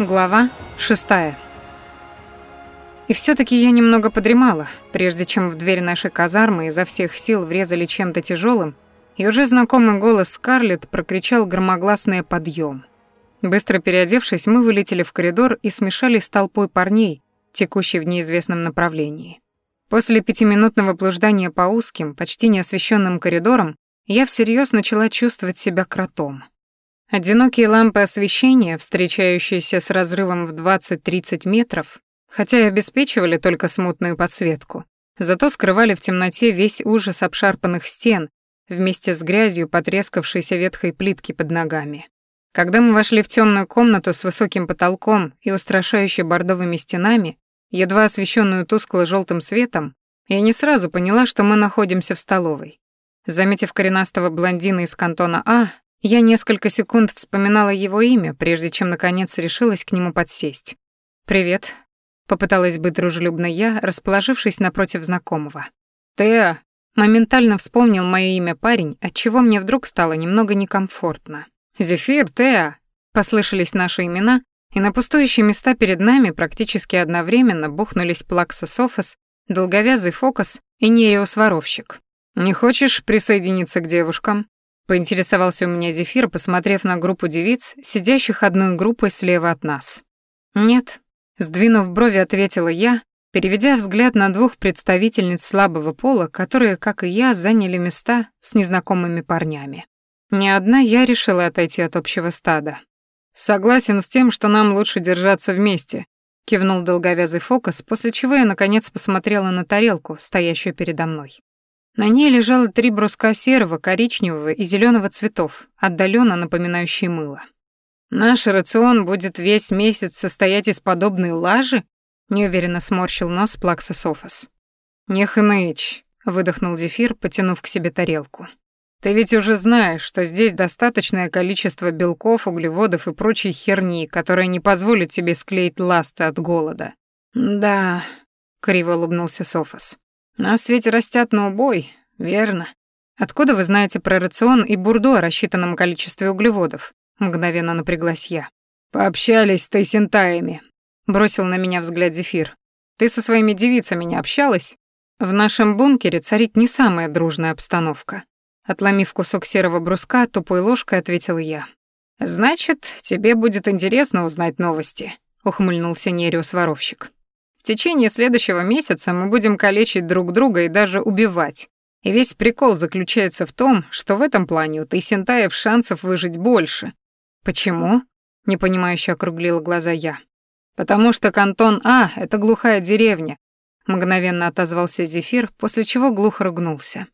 Глава шестая. И все таки я немного подремала, прежде чем в дверь нашей казармы изо всех сил врезали чем-то тяжелым, и уже знакомый голос Скарлетт прокричал громогласный подъем. Быстро переодевшись, мы вылетели в коридор и смешались с толпой парней, текущей в неизвестном направлении. После пятиминутного блуждания по узким, почти неосвещенным коридорам, я всерьез начала чувствовать себя кротом. Одинокие лампы освещения, встречающиеся с разрывом в 20-30 метров, хотя и обеспечивали только смутную подсветку, зато скрывали в темноте весь ужас обшарпанных стен вместе с грязью потрескавшейся ветхой плитки под ногами. Когда мы вошли в темную комнату с высоким потолком и устрашающе бордовыми стенами, едва освещенную тускло желтым светом, я не сразу поняла, что мы находимся в столовой. Заметив коренастого блондина из кантона А, я несколько секунд вспоминала его имя, прежде чем наконец решилась к нему подсесть. «Привет», — попыталась быть дружелюбно я, расположившись напротив знакомого. «Теа», — моментально вспомнил мое имя парень, отчего мне вдруг стало немного некомфортно. «Зефир, Теа», — послышались наши имена, и на пустующие места перед нами практически одновременно бухнулись Плакса Софос, долговязый Фокус и Нереус-воровщик. «Не хочешь присоединиться к девушкам?» Поинтересовался у меня Зефир, посмотрев на группу девиц, сидящих одной группой слева от нас. «Нет», — сдвинув брови, ответила я, переведя взгляд на двух представительниц слабого пола, которые, как и я, заняли места с незнакомыми парнями. Не одна я решила отойти от общего стада. «Согласен с тем, что нам лучше держаться вместе», — кивнул долговязый фокус, после чего я, наконец, посмотрела на тарелку, стоящую передо мной. На ней лежало три бруска серого, коричневого и зеленого цветов, отдаленно напоминающие мыло. «Наш рацион будет весь месяц состоять из подобной лажи?» неуверенно сморщил нос Плакса Софос. «Не хнычь», — выдохнул Зефир, потянув к себе тарелку. «Ты ведь уже знаешь, что здесь достаточное количество белков, углеводов и прочей херни, которая не позволит тебе склеить ласты от голода». «Да», — криво улыбнулся Софос. Нас ведь растят на убой, верно? Откуда вы знаете про рацион и бурду о рассчитанном количестве углеводов? Мгновенно напряглась я. Пообщались с тайсентаями. Бросил на меня взгляд Зефир. Ты со своими девицами не общалась? В нашем бункере царит не самая дружная обстановка. Отломив кусок серого бруска, тупой ложкой ответил я. «Значит, тебе будет интересно узнать новости», — ухмыльнулся Нериус-воровщик. В течение следующего месяца мы будем калечить друг друга и даже убивать. И весь прикол заключается в том, что в этом плане у Тайсентаев шансов выжить больше. Почему? Непонимающе округлила глаза я. Потому что кантон А — это глухая деревня. Мгновенно отозвался Зефир, после чего глухо ругнулся.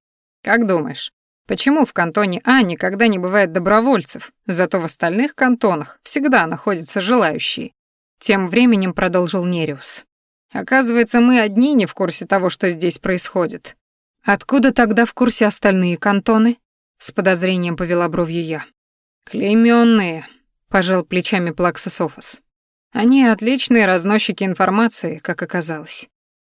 Как думаешь, почему в кантоне А никогда не бывает добровольцев, зато в остальных кантонах всегда находятся желающие? Тем временем продолжил Нериус. Оказывается, мы одни не в курсе того, что здесь происходит. Откуда тогда в курсе остальные кантоны? С подозрением повела бровью я. Клеймённые, пожал плечами Плаксософос. Они отличные разносчики информации, как оказалось.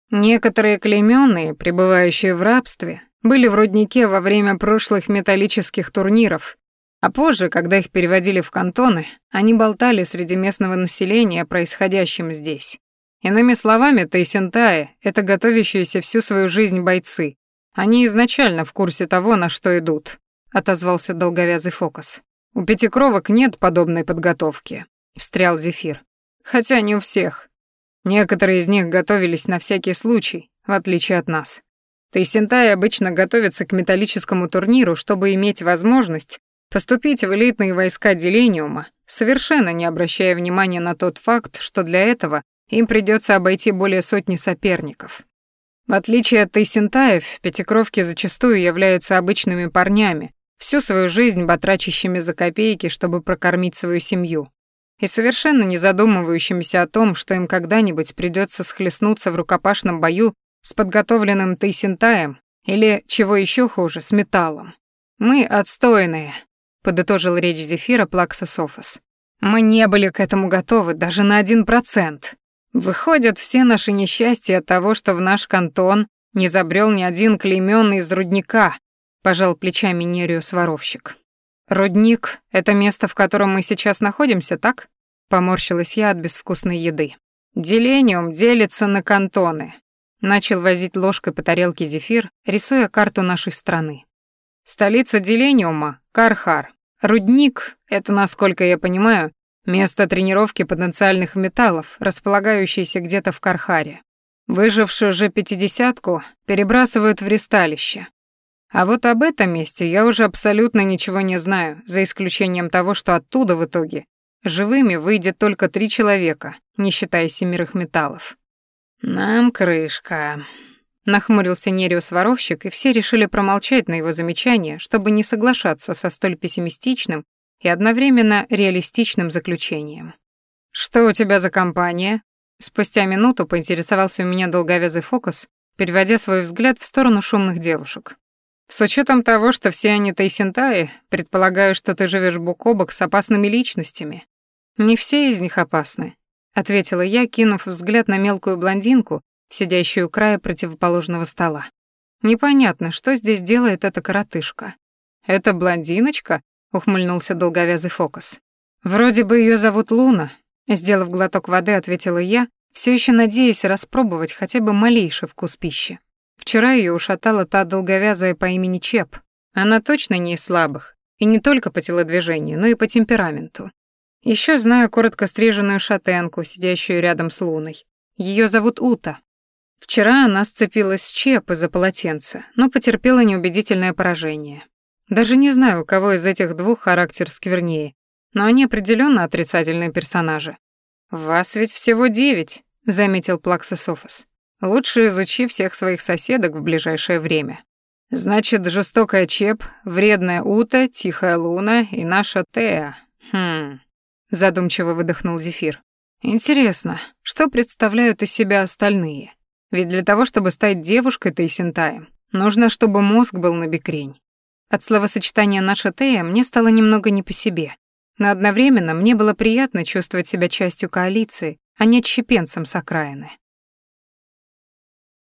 Некоторые клеймённые, пребывающие в рабстве, были в руднике во время прошлых металлических турниров, а позже, когда их переводили в кантоны, они болтали среди местного населения о происходящем здесь. Иными словами, Тайсентаи — это готовящиеся всю свою жизнь бойцы. Они изначально в курсе того, на что идут», — отозвался долговязый фокус. «У пятикровок нет подобной подготовки», — встрял Зефир. «Хотя не у всех. Некоторые из них готовились на всякий случай, в отличие от нас. Тайсентаи обычно готовятся к металлическому турниру, чтобы иметь возможность поступить в элитные войска Делениума, совершенно не обращая внимания на тот факт, что для этого им придется обойти более сотни соперников. В отличие от Тайсентаев, пятикровки зачастую являются обычными парнями, всю свою жизнь батрачащими за копейки, чтобы прокормить свою семью, и совершенно не задумывающимися о том, что им когда-нибудь придется схлестнуться в рукопашном бою с подготовленным Тайсентаем или, чего еще хуже, с металлом. «Мы отстойные», — подытожил речь Зефира Плакса Софос. «Мы не были к этому готовы даже на один процент». Выходят, все наши несчастья от того, что в наш кантон не забрел ни один клеймённый из рудника, пожал плечами Нериус воровщик. Рудник — это место, в котором мы сейчас находимся, так? Поморщилась я от безвкусной еды. Делениум делится на кантоны. Начал возить ложкой по тарелке зефир, рисуя карту нашей страны. Столица Делениума — Кархар. Рудник — это, насколько я понимаю, место тренировки потенциальных металлов, располагающееся где-то в Кархаре. Выжившую же пятидесятку перебрасывают в ресталище. А вот об этом месте я уже абсолютно ничего не знаю, за исключением того, что оттуда в итоге живыми выйдет только три человека, не считая семерых металлов. «Нам крышка», — нахмурился Нериус-воровщик, и все решили промолчать на его замечание, чтобы не соглашаться со столь пессимистичным и одновременно реалистичным заключением. «Что у тебя за компания?» Спустя минуту поинтересовался у меня долговязый фокус, переводя свой взгляд в сторону шумных девушек. «С учетом того, что все они тайсентаи, предполагаю, что ты живешь бок о бок с опасными личностями». «Не все из них опасны», — ответила я, кинув взгляд на мелкую блондинку, сидящую у края противоположного стола. «Непонятно, что здесь делает эта коротышка». «Это блондиночка?» — ухмыльнулся долговязый фокус. «Вроде бы ее зовут Луна», — сделав глоток воды, ответила я, все еще надеясь распробовать хотя бы малейший вкус пищи. Вчера ее ушатала та долговязая по имени Чеп. Она точно не из слабых, и не только по телодвижению, но и по темпераменту. Еще знаю коротко стриженную шатенку, сидящую рядом с Луной. Ее зовут Ута. Вчера она сцепилась с Чеп из-за полотенца, но потерпела неубедительное поражение. Даже не знаю, у кого из этих двух характер сквернее, но они определенно отрицательные персонажи. «Вас ведь всего девять», — заметил Плаксософос. «Лучше изучи всех своих соседок в ближайшее время. Значит, жестокая Чеп, вредная Ута, тихая Луна и наша Теа. Хм...» задумчиво выдохнул Зефир. Интересно, что представляют из себя остальные? Ведь для того, чтобы стать девушкой Тейсентаем, нужно, чтобы мозг был на бекрень. От словосочетания «наша Тея» мне стало немного не по себе. Но одновременно мне было приятно чувствовать себя частью коалиции, а не отщепенцем с окраины.